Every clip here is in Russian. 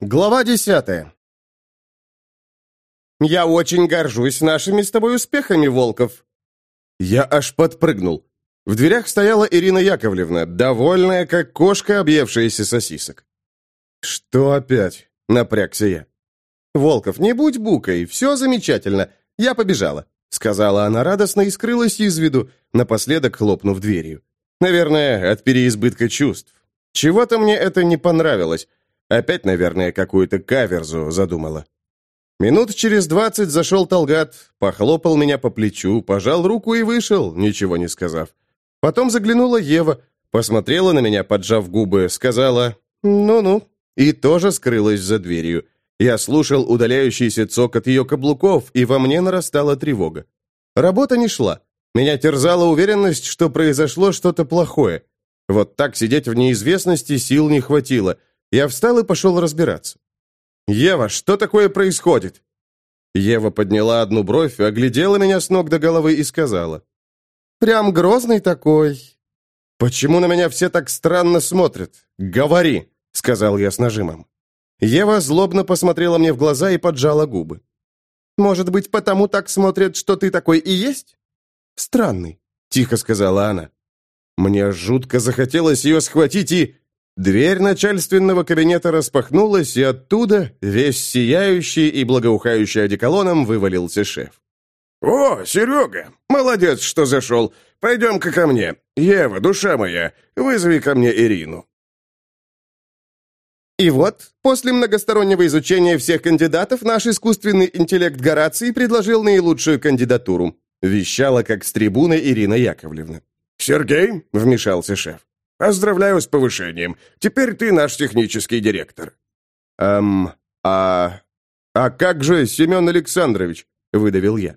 Глава десятая. «Я очень горжусь нашими с тобой успехами, Волков!» Я аж подпрыгнул. В дверях стояла Ирина Яковлевна, довольная, как кошка, объевшаяся сосисок. «Что опять?» — напрягся я. «Волков, не будь букой, все замечательно. Я побежала», — сказала она радостно и скрылась из виду, напоследок хлопнув дверью. «Наверное, от переизбытка чувств. Чего-то мне это не понравилось. Опять, наверное, какую-то каверзу задумала. Минут через двадцать зашел Талгат, похлопал меня по плечу, пожал руку и вышел, ничего не сказав. Потом заглянула Ева, посмотрела на меня, поджав губы, сказала «ну-ну» и тоже скрылась за дверью. Я слушал удаляющийся цокот ее каблуков, и во мне нарастала тревога. Работа не шла. Меня терзала уверенность, что произошло что-то плохое. Вот так сидеть в неизвестности сил не хватило. Я встал и пошел разбираться. «Ева, что такое происходит?» Ева подняла одну бровь, оглядела меня с ног до головы и сказала. «Прям грозный такой». «Почему на меня все так странно смотрят? Говори!» — сказал я с нажимом. Ева злобно посмотрела мне в глаза и поджала губы. «Может быть, потому так смотрят, что ты такой и есть?» «Странный», — тихо сказала она. Мне жутко захотелось ее схватить и... Дверь начальственного кабинета распахнулась, и оттуда, весь сияющий и благоухающий одеколоном, вывалился шеф. «О, Серега! Молодец, что зашел! Пойдем-ка ко мне. Ева, душа моя, вызови ко мне Ирину». И вот, после многостороннего изучения всех кандидатов, наш искусственный интеллект Гораций предложил наилучшую кандидатуру, вещала как с трибуны Ирина Яковлевна. «Сергей?» — вмешался шеф. Поздравляю с повышением. Теперь ты наш технический директор». «Эм, а... а как же Семен Александрович?» — выдавил я.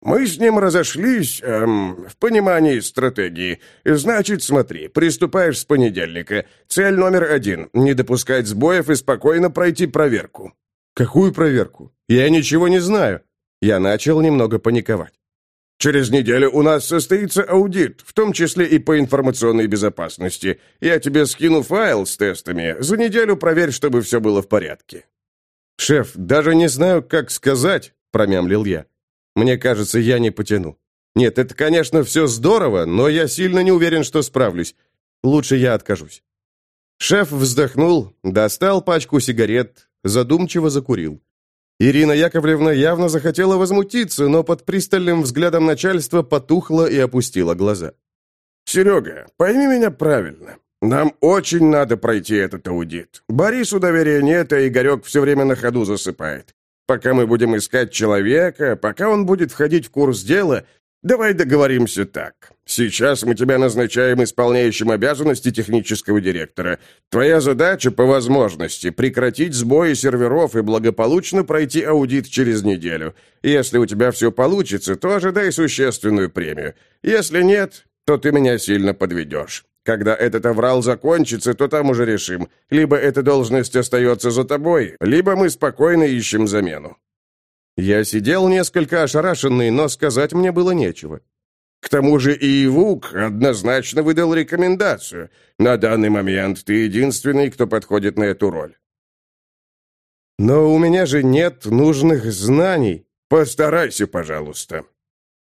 «Мы с ним разошлись эм, в понимании стратегии. Значит, смотри, приступаешь с понедельника. Цель номер один — не допускать сбоев и спокойно пройти проверку». «Какую проверку? Я ничего не знаю». Я начал немного паниковать. Через неделю у нас состоится аудит, в том числе и по информационной безопасности. Я тебе скину файл с тестами. За неделю проверь, чтобы все было в порядке». «Шеф, даже не знаю, как сказать», — промямлил я. «Мне кажется, я не потяну. Нет, это, конечно, все здорово, но я сильно не уверен, что справлюсь. Лучше я откажусь». Шеф вздохнул, достал пачку сигарет, задумчиво закурил. Ирина Яковлевна явно захотела возмутиться, но под пристальным взглядом начальства потухла и опустила глаза. «Серега, пойми меня правильно. Нам очень надо пройти этот аудит. Борису доверия нет, а Игорек все время на ходу засыпает. Пока мы будем искать человека, пока он будет входить в курс дела, Давай договоримся так. Сейчас мы тебя назначаем исполняющим обязанности технического директора. Твоя задача, по возможности, прекратить сбои серверов и благополучно пройти аудит через неделю. Если у тебя все получится, то ожидай существенную премию. Если нет, то ты меня сильно подведешь. Когда этот аврал закончится, то там уже решим. Либо эта должность остается за тобой, либо мы спокойно ищем замену. Я сидел несколько ошарашенный, но сказать мне было нечего. К тому же и Ивук однозначно выдал рекомендацию. На данный момент ты единственный, кто подходит на эту роль. Но у меня же нет нужных знаний. Постарайся, пожалуйста.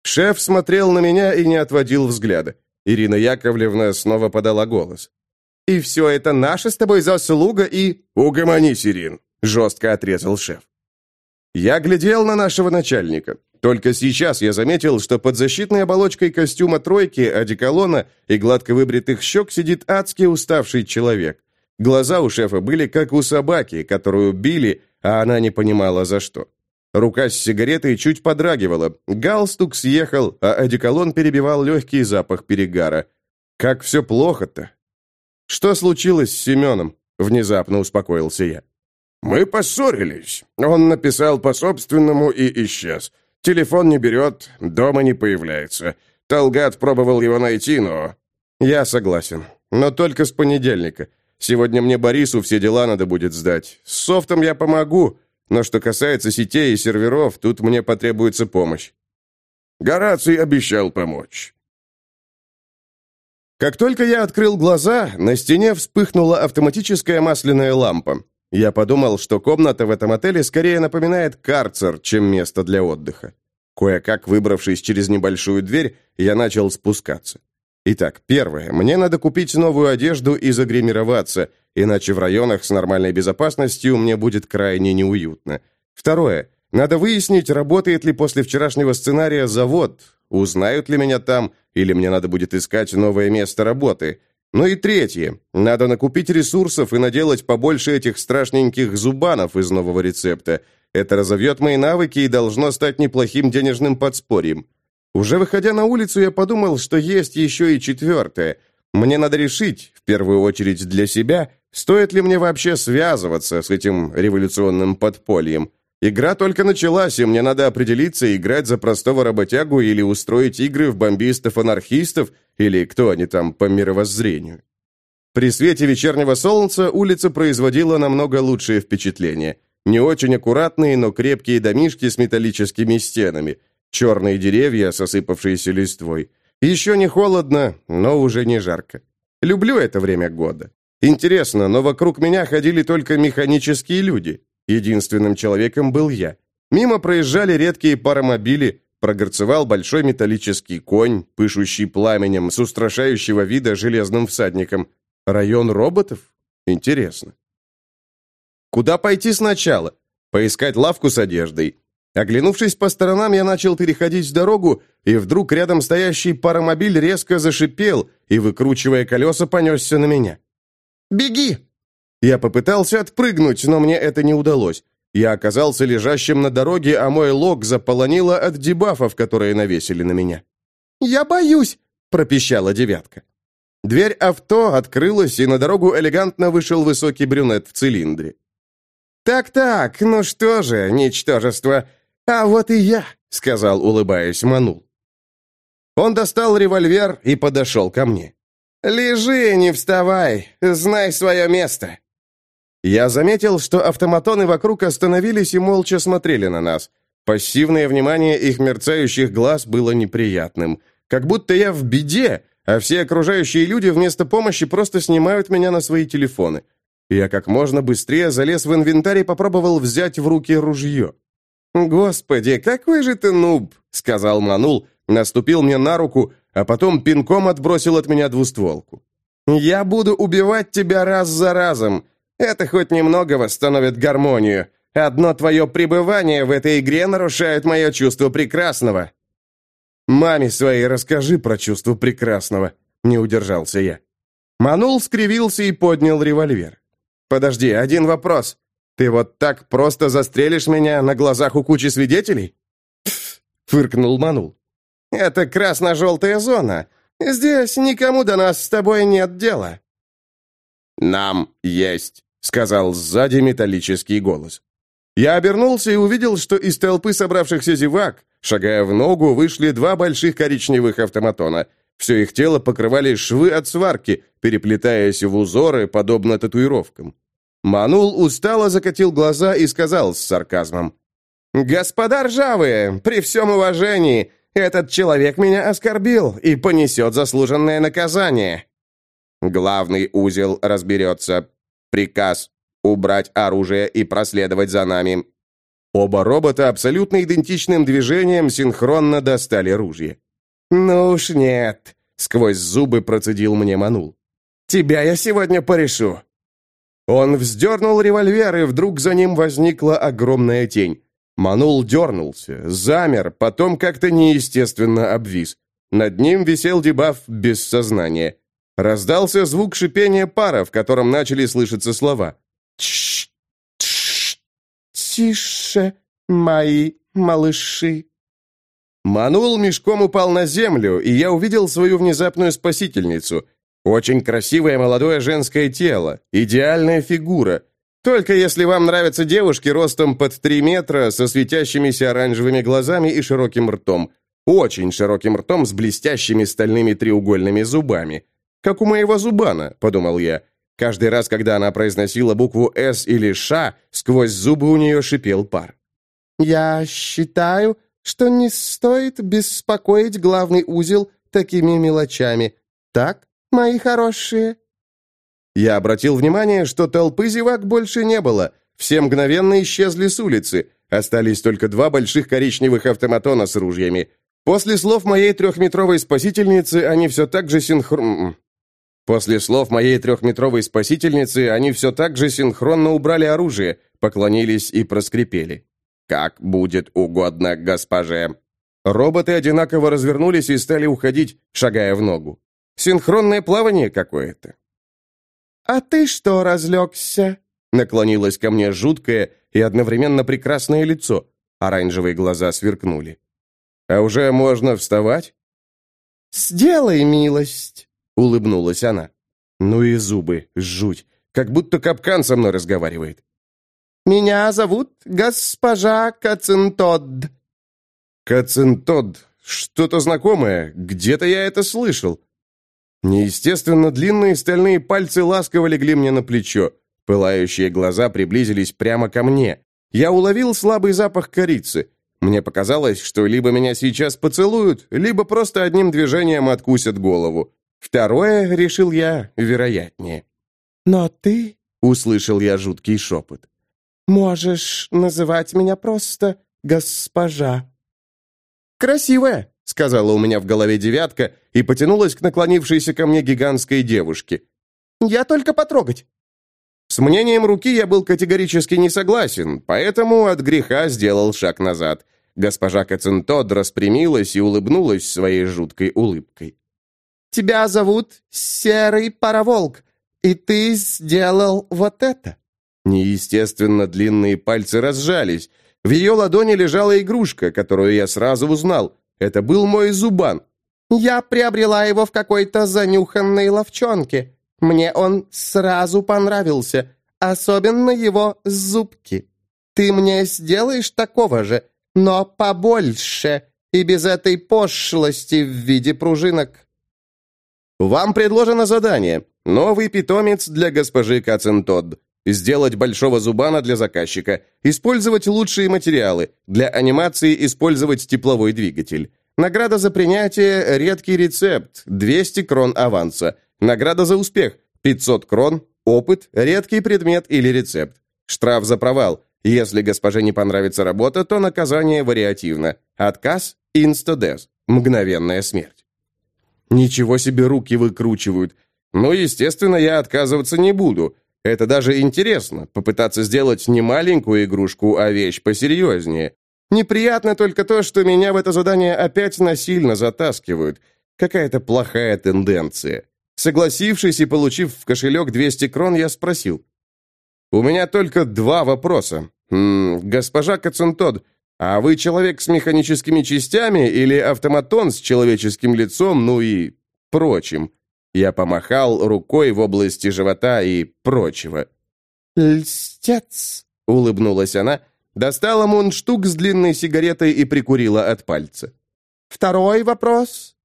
Шеф смотрел на меня и не отводил взгляда. Ирина Яковлевна снова подала голос. «И все это наша с тобой заслуга и...» «Угомонись, Ирин», — жестко отрезал шеф. Я глядел на нашего начальника. Только сейчас я заметил, что под защитной оболочкой костюма тройки, одеколона и гладко выбритых щек сидит адски уставший человек. Глаза у шефа были как у собаки, которую били, а она не понимала за что. Рука с сигаретой чуть подрагивала, галстук съехал, а одеколон перебивал легкий запах перегара. Как все плохо-то. Что случилось с Семеном? Внезапно успокоился я. «Мы поссорились. Он написал по-собственному и исчез. Телефон не берет, дома не появляется. Талгат пробовал его найти, но...» «Я согласен. Но только с понедельника. Сегодня мне Борису все дела надо будет сдать. С софтом я помогу, но что касается сетей и серверов, тут мне потребуется помощь». Гораций обещал помочь. Как только я открыл глаза, на стене вспыхнула автоматическая масляная лампа. Я подумал, что комната в этом отеле скорее напоминает карцер, чем место для отдыха. Кое-как выбравшись через небольшую дверь, я начал спускаться. Итак, первое. Мне надо купить новую одежду и загримироваться, иначе в районах с нормальной безопасностью мне будет крайне неуютно. Второе. Надо выяснить, работает ли после вчерашнего сценария завод, узнают ли меня там, или мне надо будет искать новое место работы. Ну и третье. Надо накупить ресурсов и наделать побольше этих страшненьких зубанов из нового рецепта. Это разовьет мои навыки и должно стать неплохим денежным подспорьем. Уже выходя на улицу, я подумал, что есть еще и четвертое. Мне надо решить, в первую очередь для себя, стоит ли мне вообще связываться с этим революционным подпольем. Игра только началась, и мне надо определиться, играть за простого работягу или устроить игры в бомбистов-анархистов, или кто они там по мировоззрению. При свете вечернего солнца улица производила намного лучшее впечатление. Не очень аккуратные, но крепкие домишки с металлическими стенами – черные деревья, сосыпавшиеся листвой. Еще не холодно, но уже не жарко. Люблю это время года. Интересно, но вокруг меня ходили только механические люди. Единственным человеком был я. Мимо проезжали редкие паромобили, прогорцевал большой металлический конь, пышущий пламенем, с устрашающего вида железным всадником. Район роботов? Интересно. Куда пойти сначала? Поискать лавку с одеждой. Оглянувшись по сторонам, я начал переходить дорогу, и вдруг рядом стоящий паромобиль резко зашипел и, выкручивая колеса, понесся на меня. «Беги!» Я попытался отпрыгнуть, но мне это не удалось. Я оказался лежащим на дороге, а мой лог заполонило от дебафов, которые навесили на меня. «Я боюсь!» – пропищала девятка. Дверь авто открылась, и на дорогу элегантно вышел высокий брюнет в цилиндре. «Так-так, ну что же, ничтожество, «А вот и я», — сказал, улыбаясь, Манул. Он достал револьвер и подошел ко мне. «Лежи, не вставай, знай свое место». Я заметил, что автоматоны вокруг остановились и молча смотрели на нас. Пассивное внимание их мерцающих глаз было неприятным. Как будто я в беде, а все окружающие люди вместо помощи просто снимают меня на свои телефоны. Я как можно быстрее залез в инвентарь и попробовал взять в руки ружье. «Господи, какой же ты нуб!» — сказал Манул, наступил мне на руку, а потом пинком отбросил от меня двустволку. «Я буду убивать тебя раз за разом. Это хоть немного восстановит гармонию. Одно твое пребывание в этой игре нарушает мое чувство прекрасного». «Маме своей расскажи про чувство прекрасного», — не удержался я. Манул скривился и поднял револьвер. «Подожди, один вопрос. Ты вот так просто застрелишь меня на глазах у кучи свидетелей?» фыркнул Манул. «Это красно-желтая зона. Здесь никому до нас с тобой нет дела». «Нам есть», — сказал сзади металлический голос. Я обернулся и увидел, что из толпы собравшихся зевак, шагая в ногу, вышли два больших коричневых автоматона. Все их тело покрывали швы от сварки, переплетаясь в узоры, подобно татуировкам. Манул устало закатил глаза и сказал с сарказмом. «Господа ржавые, при всем уважении, этот человек меня оскорбил и понесет заслуженное наказание». Главный узел разберется. Приказ убрать оружие и проследовать за нами. Оба робота абсолютно идентичным движением синхронно достали ружье. «Ну уж нет», — сквозь зубы процедил мне Манул. «Тебя я сегодня порешу. Он вздернул револьвер, и вдруг за ним возникла огромная тень. Манул дернулся, замер, потом как-то неестественно обвис. Над ним висел дебаф без сознания. Раздался звук шипения пара, в котором начали слышаться слова. «Тш! Тш! Тише, мои малыши!» Манул мешком упал на землю, и я увидел свою внезапную спасительницу. Очень красивое молодое женское тело, идеальная фигура. Только если вам нравятся девушки ростом под 3 метра, со светящимися оранжевыми глазами и широким ртом. Очень широким ртом с блестящими стальными треугольными зубами. Как у моего зубана, подумал я. Каждый раз, когда она произносила букву «С» или «Ш», сквозь зубы у нее шипел пар. «Я считаю, что не стоит беспокоить главный узел такими мелочами. Так?» мои хорошие?» Я обратил внимание, что толпы зевак больше не было. Все мгновенно исчезли с улицы. Остались только два больших коричневых автоматона с ружьями. После слов моей трехметровой спасительницы они все так же синхрон... После слов моей трехметровой спасительницы они все так же синхронно убрали оружие, поклонились и проскрипели. «Как будет угодно госпоже». Роботы одинаково развернулись и стали уходить, шагая в ногу. Синхронное плавание какое-то. «А ты что разлегся?» Наклонилось ко мне жуткое и одновременно прекрасное лицо. Оранжевые глаза сверкнули. «А уже можно вставать?» «Сделай милость», — улыбнулась она. «Ну и зубы, жуть, как будто капкан со мной разговаривает». «Меня зовут госпожа Кацинтод». «Кацинтод, что-то знакомое, где-то я это слышал». Неестественно длинные стальные пальцы ласково легли мне на плечо. Пылающие глаза приблизились прямо ко мне. Я уловил слабый запах корицы. Мне показалось, что либо меня сейчас поцелуют, либо просто одним движением откусят голову. Второе, решил я, вероятнее. «Но ты...» — услышал я жуткий шепот. «Можешь называть меня просто госпожа». «Красивая», — сказала у меня в голове девятка и потянулась к наклонившейся ко мне гигантской девушке. «Я только потрогать». С мнением руки я был категорически не согласен, поэтому от греха сделал шаг назад. Госпожа Кацинтод распрямилась и улыбнулась своей жуткой улыбкой. «Тебя зовут Серый Пароволк, и ты сделал вот это». Неестественно длинные пальцы разжались. В ее ладони лежала игрушка, которую я сразу узнал. Это был мой зубан. «Я приобрела его в какой-то занюханной ловчонке. Мне он сразу понравился, особенно его зубки. Ты мне сделаешь такого же, но побольше, и без этой пошлости в виде пружинок». «Вам предложено задание. Новый питомец для госпожи Кацентод. Сделать большого зубана для заказчика. Использовать лучшие материалы. Для анимации использовать тепловой двигатель. Награда за принятие – редкий рецепт, 200 крон аванса. Награда за успех – 500 крон, опыт, редкий предмет или рецепт. Штраф за провал. Если госпоже не понравится работа, то наказание вариативно. Отказ – инстадез, мгновенная смерть. Ничего себе руки выкручивают. Ну, естественно, я отказываться не буду. Это даже интересно, попытаться сделать не маленькую игрушку, а вещь посерьезнее. Неприятно только то, что меня в это задание опять насильно затаскивают. Какая-то плохая тенденция. Согласившись и получив в кошелек 200 крон, я спросил. «У меня только два вопроса. М -м, госпожа Кацентод, а вы человек с механическими частями или автоматон с человеческим лицом, ну и прочим?» Я помахал рукой в области живота и прочего. «Льстец!» — улыбнулась она, достала мундштук с длинной сигаретой и прикурила от пальца. «Второй вопрос?»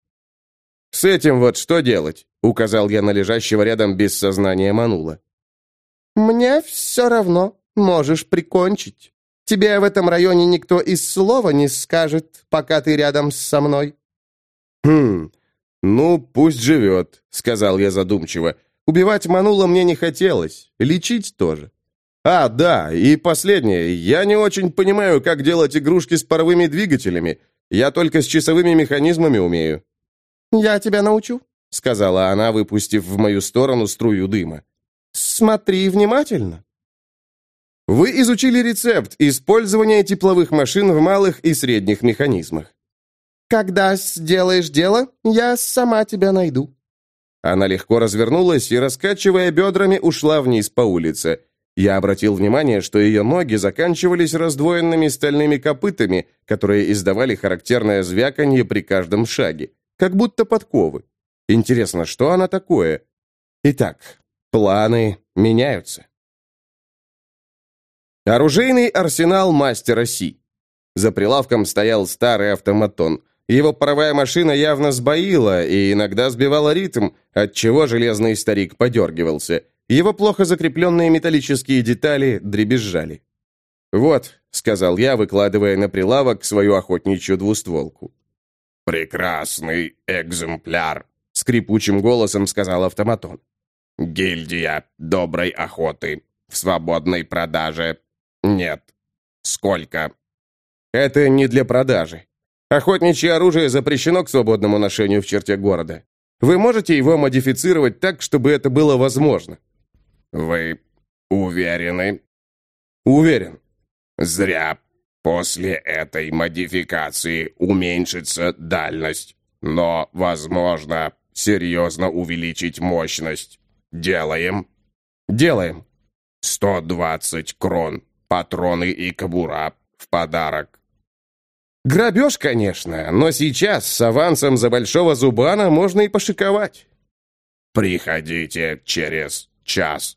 «С этим вот что делать?» — указал я на лежащего рядом без сознания Манула. «Мне все равно. Можешь прикончить. Тебе в этом районе никто из слова не скажет, пока ты рядом со мной». «Хм, «Ну, пусть живет», — сказал я задумчиво. «Убивать Манула мне не хотелось, лечить тоже». «А, да, и последнее. Я не очень понимаю, как делать игрушки с паровыми двигателями. Я только с часовыми механизмами умею». «Я тебя научу», — сказала она, выпустив в мою сторону струю дыма. «Смотри внимательно». Вы изучили рецепт использования тепловых машин в малых и средних механизмах. Когда сделаешь дело, я сама тебя найду». Она легко развернулась и, раскачивая бедрами, ушла вниз по улице. Я обратил внимание, что ее ноги заканчивались раздвоенными стальными копытами, которые издавали характерное звяканье при каждом шаге, как будто подковы. Интересно, что она такое? Итак, планы меняются. Оружейный арсенал мастера Си. За прилавком стоял старый автоматон. Его паровая машина явно сбоила и иногда сбивала ритм, отчего железный старик подергивался. Его плохо закрепленные металлические детали дребезжали. «Вот», — сказал я, выкладывая на прилавок свою охотничью двустволку. «Прекрасный экземпляр», — скрипучим голосом сказал автоматон. Гильдия доброй охоты. В свободной продаже. Нет. Сколько? Это не для продажи. Охотничье оружие запрещено к свободному ношению в черте города. Вы можете его модифицировать так, чтобы это было возможно. Вы уверены? Уверен. Зря. После этой модификации уменьшится дальность, но, возможно, серьезно увеличить мощность. Делаем? Делаем. 120 крон, патроны и кобура в подарок. Грабеж, конечно, но сейчас с авансом за большого зубана можно и пошиковать. Приходите через час.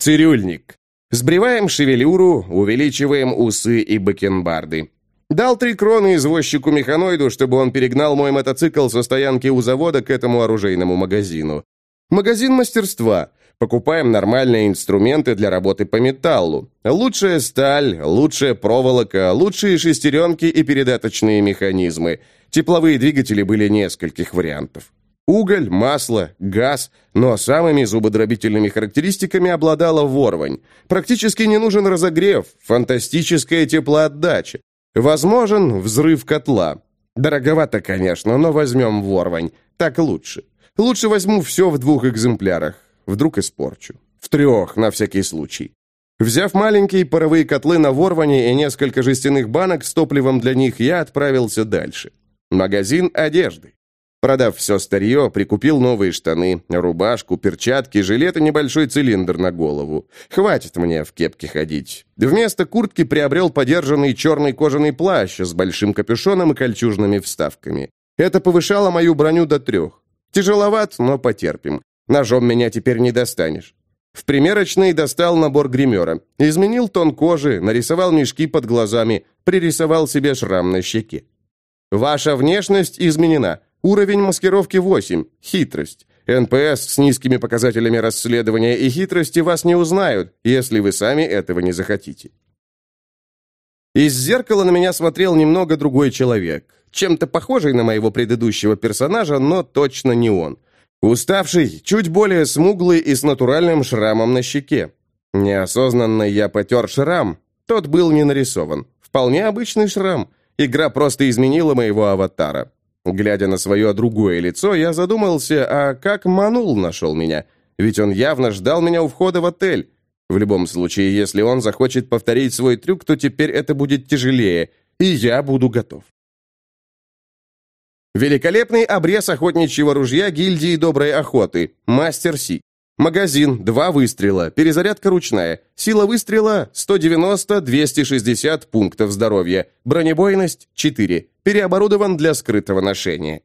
Цирюльник. Сбриваем шевелюру, увеличиваем усы и бакенбарды. Дал три кроны извозчику-механоиду, чтобы он перегнал мой мотоцикл со стоянки у завода к этому оружейному магазину. Магазин мастерства. Покупаем нормальные инструменты для работы по металлу. Лучшая сталь, лучшая проволока, лучшие шестеренки и передаточные механизмы. Тепловые двигатели были нескольких вариантов. Уголь, масло, газ, но самыми зубодробительными характеристиками обладала ворвань. Практически не нужен разогрев, фантастическая теплоотдача. Возможен взрыв котла. Дороговато, конечно, но возьмем ворвань. Так лучше. Лучше возьму все в двух экземплярах. Вдруг испорчу. В трех, на всякий случай. Взяв маленькие паровые котлы на ворване и несколько жестяных банок с топливом для них, я отправился дальше. Магазин одежды. Продав все старье, прикупил новые штаны, рубашку, перчатки, жилет и небольшой цилиндр на голову. Хватит мне в кепке ходить. Вместо куртки приобрел подержанный черный кожаный плащ с большим капюшоном и кольчужными вставками. Это повышало мою броню до трех. Тяжеловат, но потерпим. Ножом меня теперь не достанешь. В примерочной достал набор гримера. Изменил тон кожи, нарисовал мешки под глазами, пририсовал себе шрам на щеке. Ваша внешность изменена. Уровень маскировки 8. Хитрость. НПС с низкими показателями расследования и хитрости вас не узнают, если вы сами этого не захотите. Из зеркала на меня смотрел немного другой человек. Чем-то похожий на моего предыдущего персонажа, но точно не он. Уставший, чуть более смуглый и с натуральным шрамом на щеке. Неосознанно я потер шрам. Тот был не нарисован. Вполне обычный шрам. Игра просто изменила моего аватара. Глядя на свое другое лицо, я задумался, а как Манул нашел меня? Ведь он явно ждал меня у входа в отель. В любом случае, если он захочет повторить свой трюк, то теперь это будет тяжелее, и я буду готов. Великолепный обрез охотничьего ружья гильдии доброй охоты. Мастер Си. Магазин, два выстрела, перезарядка ручная. Сила выстрела 190-260 пунктов здоровья. Бронебойность 4. Переоборудован для скрытого ношения.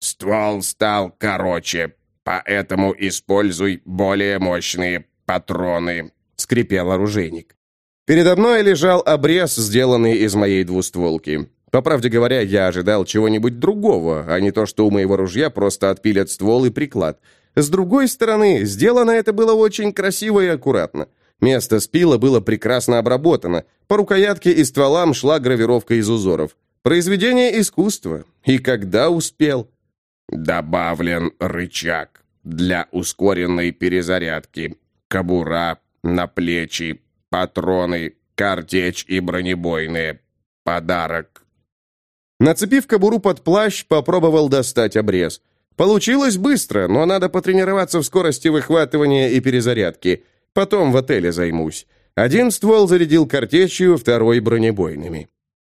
Ствол стал короче, поэтому используй более мощные патроны, скрипел оружейник. Передо мной лежал обрез, сделанный из моей двустволки. По правде говоря, я ожидал чего-нибудь другого, а не то, что у моего ружья просто отпилят ствол и приклад. С другой стороны, сделано это было очень красиво и аккуратно. Место спила было прекрасно обработано. По рукоятке и стволам шла гравировка из узоров. Произведение искусства. И когда успел? Добавлен рычаг для ускоренной перезарядки. Кобура, наплечи, патроны, картечь и бронебойные. Подарок. Нацепив кобуру под плащ, попробовал достать обрез. Получилось быстро, но надо потренироваться в скорости выхватывания и перезарядки. Потом в отеле займусь. Один ствол зарядил картечью, второй бронебойными.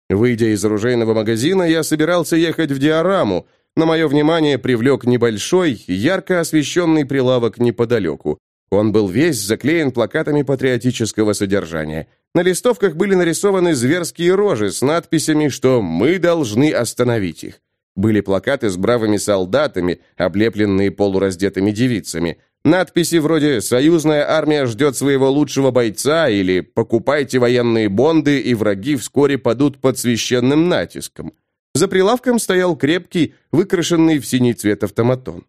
Выйдя из оружейного магазина, я собирался ехать в диораму. но мое внимание привлек небольшой, ярко освещенный прилавок неподалеку. Он был весь заклеен плакатами патриотического содержания. На листовках были нарисованы зверские рожи с надписями, что «мы должны остановить их». Были плакаты с бравыми солдатами, облепленные полураздетыми девицами. Надписи вроде «Союзная армия ждет своего лучшего бойца» или «Покупайте военные бонды, и враги вскоре падут под священным натиском». За прилавком стоял крепкий, выкрашенный в синий цвет автоматон.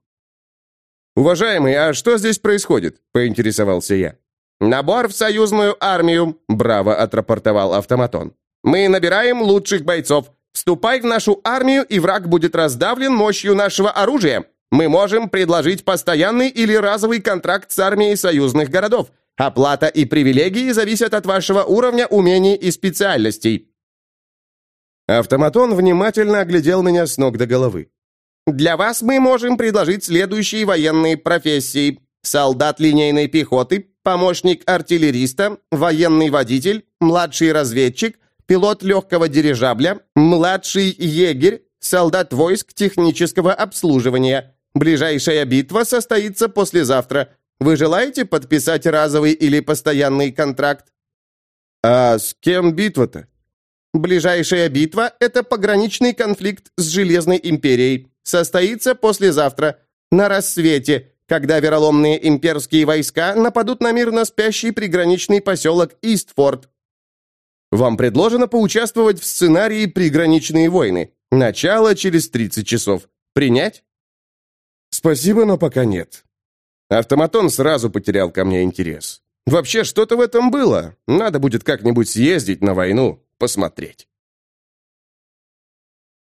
«Уважаемый, а что здесь происходит?» – поинтересовался я. «Набор в союзную армию», – браво отрапортовал автоматон. «Мы набираем лучших бойцов. Вступай в нашу армию, и враг будет раздавлен мощью нашего оружия. Мы можем предложить постоянный или разовый контракт с армией союзных городов. Оплата и привилегии зависят от вашего уровня умений и специальностей». Автоматон внимательно оглядел меня с ног до головы. «Для вас мы можем предложить следующие военные профессии. Солдат линейной пехоты, помощник артиллериста, военный водитель, младший разведчик, пилот легкого дирижабля, младший егерь, солдат войск технического обслуживания. Ближайшая битва состоится послезавтра. Вы желаете подписать разовый или постоянный контракт? А с кем битва-то? Ближайшая битва – это пограничный конфликт с Железной империей. Состоится послезавтра, на рассвете, когда вероломные имперские войска нападут на мирно спящий приграничный поселок Истфорд. Вам предложено поучаствовать в сценарии «Приграничные войны». Начало через 30 часов. Принять? Спасибо, но пока нет. Автоматон сразу потерял ко мне интерес. Вообще, что-то в этом было. Надо будет как-нибудь съездить на войну, посмотреть.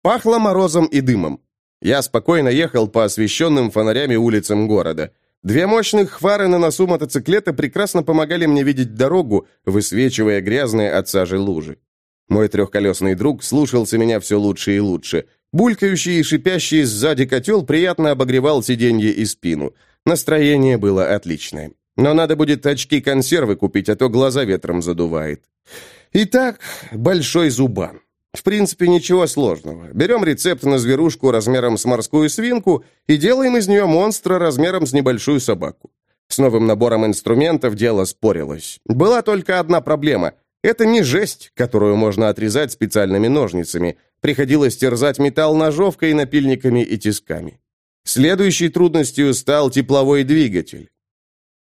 Пахло морозом и дымом. Я спокойно ехал по освещенным фонарями улицам города. Две мощных фары на носу мотоциклета прекрасно помогали мне видеть дорогу, высвечивая грязные от сажи лужи. Мой трехколесный друг слушался меня все лучше и лучше. Булькающий и шипящий сзади котел приятно обогревал сиденье и спину. Настроение было отличное. Но надо будет очки консервы купить, а то глаза ветром задувает. Итак, большой зубан. В принципе, ничего сложного. Берем рецепт на зверушку размером с морскую свинку и делаем из нее монстра размером с небольшую собаку. С новым набором инструментов дело спорилось. Была только одна проблема. Это не жесть, которую можно отрезать специальными ножницами. Приходилось терзать металл ножовкой, напильниками и тисками. Следующей трудностью стал тепловой двигатель.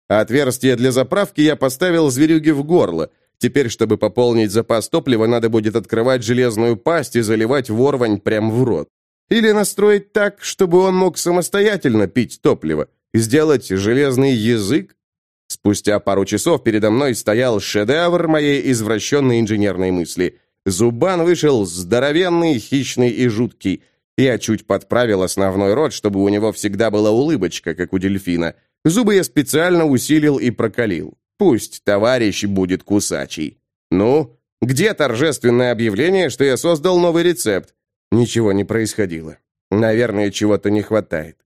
Отверстие для заправки я поставил зверюге в горло, Теперь, чтобы пополнить запас топлива, надо будет открывать железную пасть и заливать ворвань прямо в рот. Или настроить так, чтобы он мог самостоятельно пить топливо. Сделать железный язык. Спустя пару часов передо мной стоял шедевр моей извращенной инженерной мысли. Зубан вышел здоровенный, хищный и жуткий. Я чуть подправил основной рот, чтобы у него всегда была улыбочка, как у дельфина. Зубы я специально усилил и прокалил. Пусть товарищ будет кусачий. Ну, где торжественное объявление, что я создал новый рецепт? Ничего не происходило. Наверное, чего-то не хватает.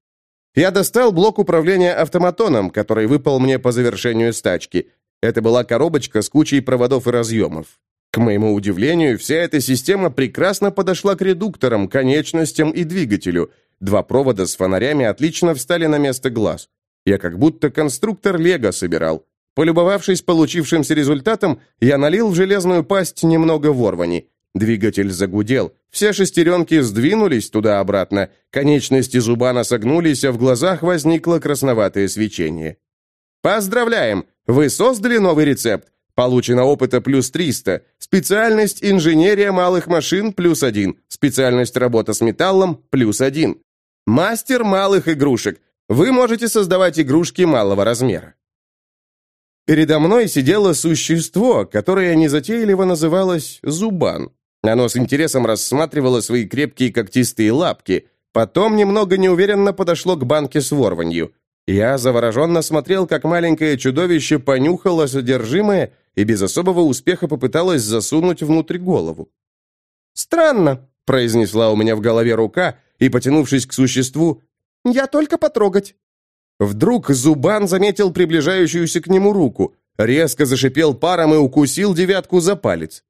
Я достал блок управления автоматоном, который выпал мне по завершению стачки. Это была коробочка с кучей проводов и разъемов. К моему удивлению, вся эта система прекрасно подошла к редукторам, конечностям и двигателю. Два провода с фонарями отлично встали на место глаз. Я как будто конструктор Лего собирал. Полюбовавшись получившимся результатом, я налил в железную пасть немного ворвани. Двигатель загудел. Все шестеренки сдвинулись туда-обратно, конечности зубана согнулись, а в глазах возникло красноватое свечение. «Поздравляем! Вы создали новый рецепт. Получено опыта плюс 300. Специальность инженерия малых машин плюс 1. Специальность работа с металлом плюс 1. Мастер малых игрушек. Вы можете создавать игрушки малого размера. Передо мной сидело существо, которое незатейливо называлось Зубан. Оно с интересом рассматривало свои крепкие когтистые лапки, потом немного неуверенно подошло к банке с ворванью. Я завороженно смотрел, как маленькое чудовище понюхало содержимое и без особого успеха попыталось засунуть внутрь голову. «Странно», — произнесла у меня в голове рука, и, потянувшись к существу, «я только потрогать». Вдруг Зубан заметил приближающуюся к нему руку, резко зашипел паром и укусил девятку за палец.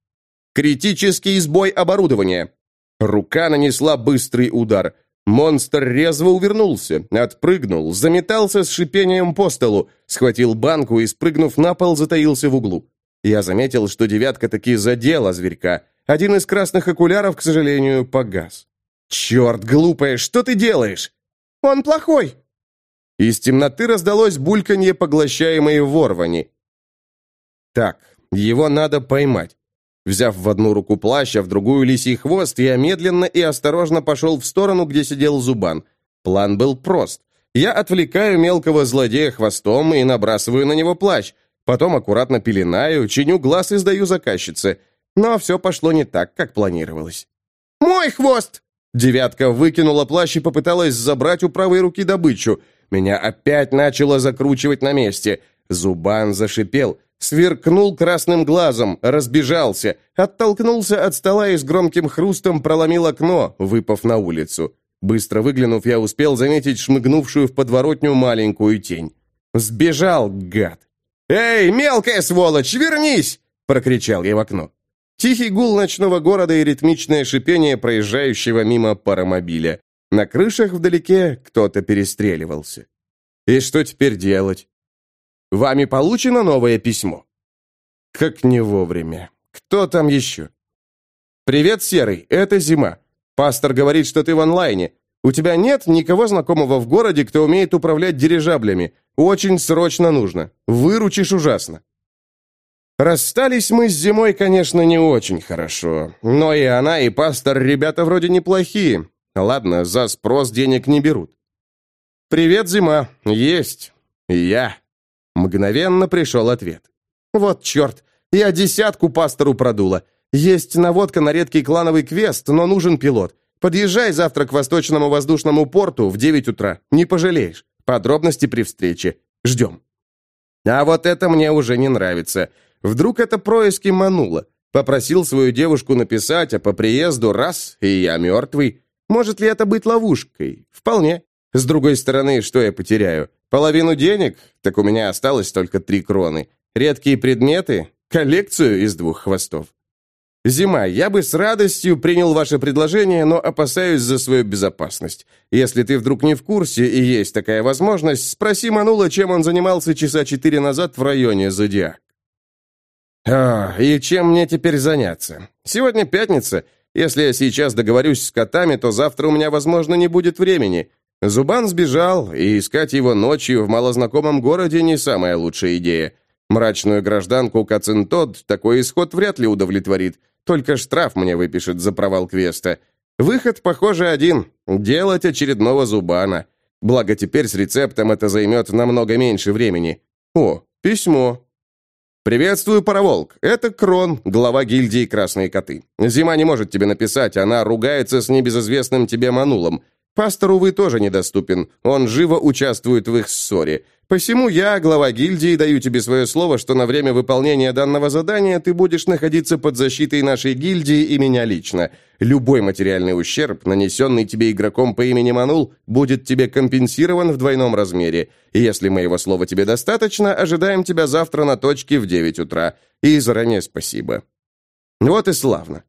Критический сбой оборудования. Рука нанесла быстрый удар. Монстр резво увернулся, отпрыгнул, заметался с шипением по столу, схватил банку и, спрыгнув на пол, затаился в углу. Я заметил, что девятка таки задела зверька. Один из красных окуляров, к сожалению, погас. «Черт, глупая, что ты делаешь?» «Он плохой», из темноты раздалось бульканье, поглощаемое ворвани. Так, его надо поймать. Взяв в одну руку плащ, а в другую лисий хвост, я медленно и осторожно пошел в сторону, где сидел Зубан. План был прост. Я отвлекаю мелкого злодея хвостом и набрасываю на него плащ. Потом аккуратно пеленаю, чиню глаз и сдаю заказчице. Но все пошло не так, как планировалось. «Мой хвост!» Девятка выкинула плащ и попыталась забрать у правой руки добычу. Меня опять начало закручивать на месте. Зубан зашипел, сверкнул красным глазом, разбежался, оттолкнулся от стола и с громким хрустом проломил окно, выпав на улицу. Быстро выглянув, я успел заметить шмыгнувшую в подворотню маленькую тень. Сбежал, гад. «Эй, мелкая сволочь, вернись!» — прокричал я в окно. Тихий гул ночного города и ритмичное шипение проезжающего мимо паромобиля. На крышах вдалеке кто-то перестреливался. И что теперь делать? Вами получено новое письмо. Как не вовремя. Кто там еще? Привет, Серый, это Зима. Пастор говорит, что ты в онлайне. У тебя нет никого знакомого в городе, кто умеет управлять дирижаблями. Очень срочно нужно. Выручишь ужасно. Расстались мы с зимой, конечно, не очень хорошо. Но и она, и пастор ребята вроде неплохие. Ладно, за спрос денег не берут. «Привет, зима. Есть. Я». Мгновенно пришел ответ. «Вот черт, я десятку пастору продула. Есть наводка на редкий клановый квест, но нужен пилот. Подъезжай завтра к Восточному воздушному порту в 9 утра. Не пожалеешь. Подробности при встрече. Ждем». А вот это мне уже не нравится. Вдруг это происки мануло. Попросил свою девушку написать, а по приезду раз, и я мертвый. Может ли это быть ловушкой? Вполне. С другой стороны, что я потеряю? Половину денег? Так у меня осталось только три кроны. Редкие предметы? Коллекцию из двух хвостов. «Зима, я бы с радостью принял ваше предложение, но опасаюсь за свою безопасность. Если ты вдруг не в курсе и есть такая возможность, спроси Манула, чем он занимался часа четыре назад в районе Зодиак». А, и чем мне теперь заняться? Сегодня пятница. Если я сейчас договорюсь с котами, то завтра у меня, возможно, не будет времени. Зубан сбежал, и искать его ночью в малознакомом городе не самая лучшая идея. Мрачную гражданку Кацинтод такой исход вряд ли удовлетворит. Только штраф мне выпишет за провал квеста. Выход, похоже, один – делать очередного зубана. Благо теперь с рецептом это займет намного меньше времени. О, письмо. «Приветствую, Пароволк. Это Крон, глава гильдии Красные Коты. Зима не может тебе написать, она ругается с небезызвестным тебе Манулом. Пастор, увы, тоже недоступен. Он живо участвует в их ссоре. Посему я, глава гильдии, даю тебе свое слово, что на время выполнения данного задания ты будешь находиться под защитой нашей гильдии и меня лично. Любой материальный ущерб, нанесенный тебе игроком по имени Манул, будет тебе компенсирован в двойном размере. И если моего слова тебе достаточно, ожидаем тебя завтра на точке в 9 утра. И заранее спасибо. Вот и славно.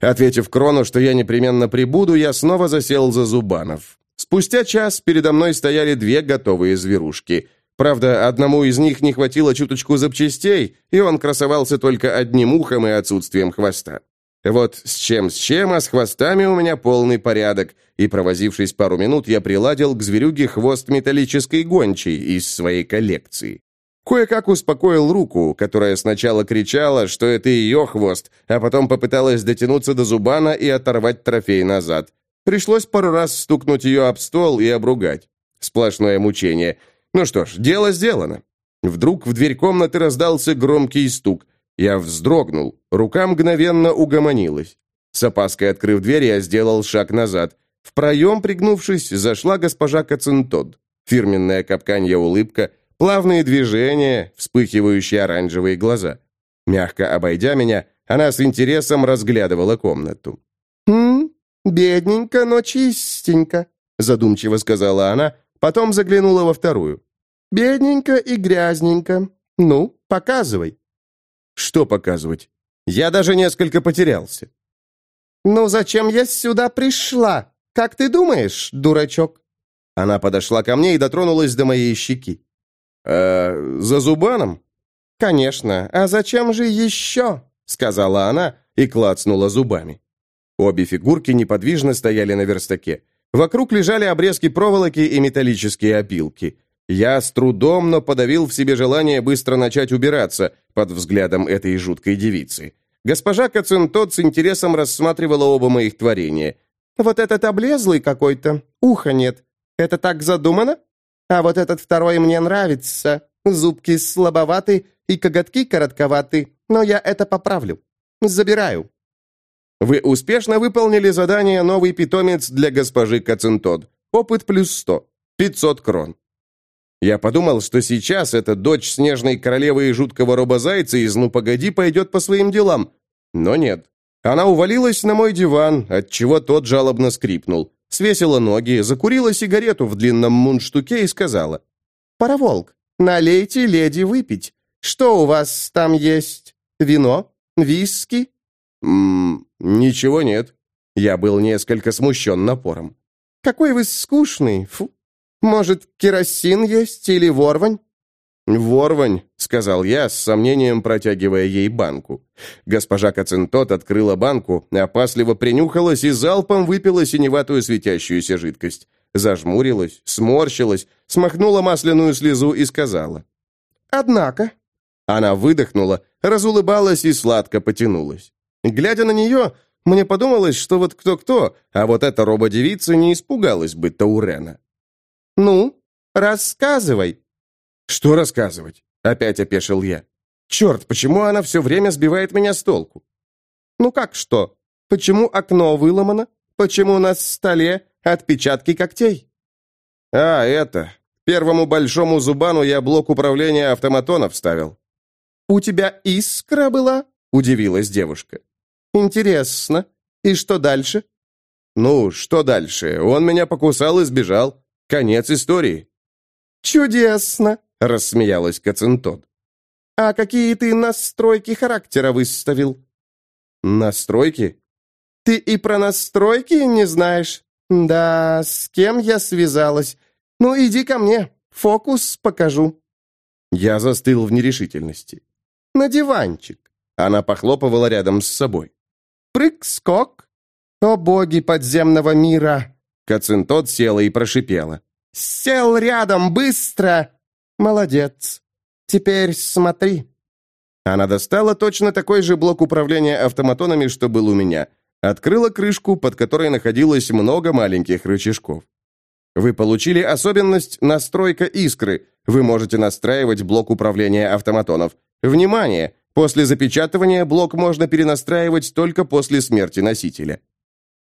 Ответив Крону, что я непременно прибуду, я снова засел за Зубанов. Спустя час передо мной стояли две готовые зверушки. Правда, одному из них не хватило чуточку запчастей, и он красовался только одним ухом и отсутствием хвоста. Вот с чем с чем, а с хвостами у меня полный порядок, и, провозившись пару минут, я приладил к зверюге хвост металлической гончей из своей коллекции. Кое-как успокоил руку, которая сначала кричала, что это ее хвост, а потом попыталась дотянуться до Зубана и оторвать трофей назад. Пришлось пару раз стукнуть ее об стол и обругать. Сплошное мучение. Ну что ж, дело сделано. Вдруг в дверь комнаты раздался громкий стук. Я вздрогнул, рука мгновенно угомонилась. С опаской открыв дверь, я сделал шаг назад. В проем, пригнувшись, зашла госпожа Кацинтод. Фирменная капканья улыбка, Плавные движения, вспыхивающие оранжевые глаза. Мягко обойдя меня, она с интересом разглядывала комнату. «Хм, бедненько, но чистенько», задумчиво сказала она, потом заглянула во вторую. «Бедненько и грязненько. Ну, показывай». «Что показывать? Я даже несколько потерялся». «Ну, зачем я сюда пришла? Как ты думаешь, дурачок?» Она подошла ко мне и дотронулась до моей щеки. «Э, за Зубаном?» «Конечно. А зачем же еще?» сказала она и клацнула зубами. Обе фигурки неподвижно стояли на верстаке. Вокруг лежали обрезки проволоки и металлические опилки. Я с трудом, но подавил в себе желание быстро начать убираться под взглядом этой жуткой девицы. Госпожа Кацинтот с интересом рассматривала оба моих творения. «Вот этот облезлый какой-то, уха нет. Это так задумано?» А вот этот второй мне нравится. Зубки слабоваты и коготки коротковаты, но я это поправлю. Забираю». Вы успешно выполнили задание «Новый питомец» для госпожи Кацинтод. Опыт плюс 100. 500 крон. Я подумал, что сейчас эта дочь снежной королевы и жуткого робозайца из «Ну, погоди» пойдет по своим делам. Но нет. Она увалилась на мой диван, отчего тот жалобно скрипнул. Свесила ноги, закурила сигарету в длинном мундштуке и сказала. «Пароволк, налейте леди выпить. Что у вас там есть? Вино? Виски?» «Ммм, ничего нет». Я был несколько смущен напором. «Какой вы скучный, фу. Может, керосин есть или ворвань?» «Ворвань», — сказал я, с сомнением протягивая ей банку. Госпожа Кацинтот открыла банку, опасливо принюхалась и залпом выпила синеватую светящуюся жидкость. Зажмурилась, сморщилась, смахнула масляную слезу и сказала. «Однако». Она выдохнула, разулыбалась и сладко потянулась. Глядя на нее, мне подумалось, что вот кто-кто, а вот эта рободевица не испугалась бы Таурена. «Ну, рассказывай», «Что рассказывать?» — опять опешил я. «Черт, почему она все время сбивает меня с толку?» «Ну как что? Почему окно выломано? Почему на столе отпечатки когтей?» «А, это. Первому большому зубану я блок управления автоматона вставил». «У тебя искра была?» — удивилась девушка. «Интересно. И что дальше?» «Ну, что дальше? Он меня покусал и сбежал. Конец истории». «Чудесно!» — рассмеялась Кацинтод. «А какие ты настройки характера выставил?» «Настройки?» «Ты и про настройки не знаешь?» «Да, с кем я связалась? Ну, иди ко мне, фокус покажу». Я застыл в нерешительности. «На диванчик». Она похлопывала рядом с собой. «Прыг-скок! О боги подземного мира!» Кацинтот села и прошипела. «Сел рядом, быстро!» «Молодец. Теперь смотри». Она достала точно такой же блок управления автоматонами, что был у меня. Открыла крышку, под которой находилось много маленьких рычажков. Вы получили особенность «Настройка искры». Вы можете настраивать блок управления автоматонов. Внимание! После запечатывания блок можно перенастраивать только после смерти носителя.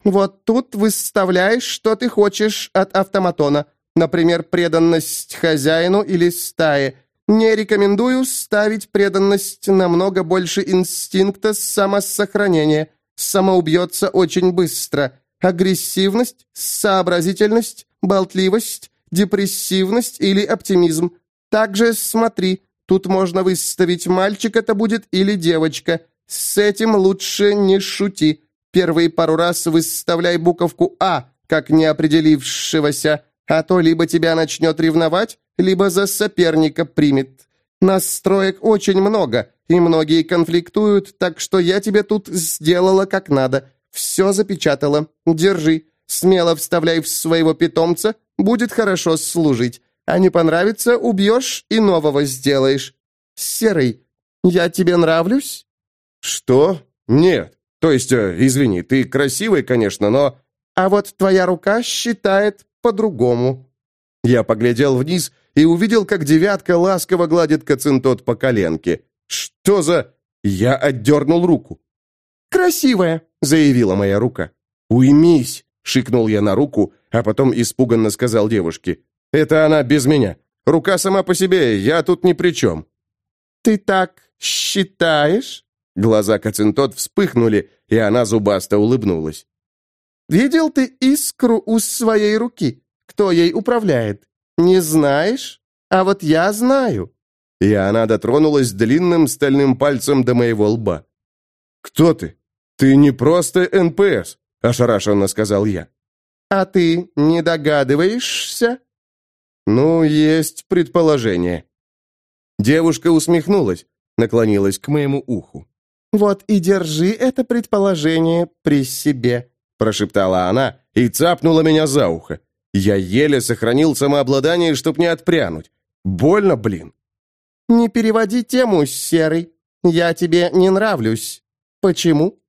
«Вот тут выставляешь, что ты хочешь от автоматона», Например, преданность хозяину или стае. Не рекомендую ставить преданность намного больше инстинкта самосохранения. Самоубьется очень быстро. Агрессивность, сообразительность, болтливость, депрессивность или оптимизм. Также смотри, тут можно выставить мальчик это будет или девочка. С этим лучше не шути. Первые пару раз выставляй буковку «А», как неопределившегося, а то либо тебя начнет ревновать, либо за соперника примет. Настроек очень много, и многие конфликтуют, так что я тебе тут сделала как надо. Все запечатала. Держи. Смело вставляй в своего питомца, будет хорошо служить. А не понравится, убьешь и нового сделаешь. Серый, я тебе нравлюсь?» «Что? Нет. То есть, э, извини, ты красивый, конечно, но...» «А вот твоя рука считает по-другому». Я поглядел вниз и увидел, как девятка ласково гладит Кацинтот по коленке. «Что за...» Я отдернул руку. «Красивая», — заявила моя рука. «Уймись», — шикнул я на руку, а потом испуганно сказал девушке. «Это она без меня. Рука сама по себе, я тут ни при чем». «Ты так считаешь?» Глаза Кацинтот вспыхнули, и она зубасто улыбнулась. Видел ты искру у своей руки? Кто ей управляет? Не знаешь? А вот я знаю». И она дотронулась длинным стальным пальцем до моего лба. «Кто ты? Ты не просто НПС», — ошарашенно сказал я. «А ты не догадываешься?» «Ну, есть предположение». Девушка усмехнулась, наклонилась к моему уху. «Вот и держи это предположение при себе прошептала она и цапнула меня за ухо. Я еле сохранил самообладание, чтоб не отпрянуть. Больно, блин. «Не переводи тему, Серый. Я тебе не нравлюсь. Почему?»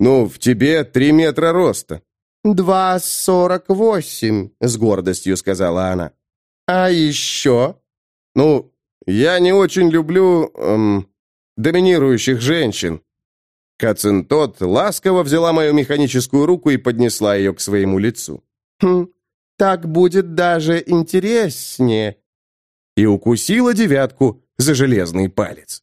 «Ну, в тебе три метра роста». «Два сорок восемь», — с гордостью сказала она. «А еще?» «Ну, я не очень люблю... Эм, доминирующих женщин». Кацинтот ласково взяла мою механическую руку и поднесла ее к своему лицу. «Хм, так будет даже интереснее». И укусила девятку за железный палец.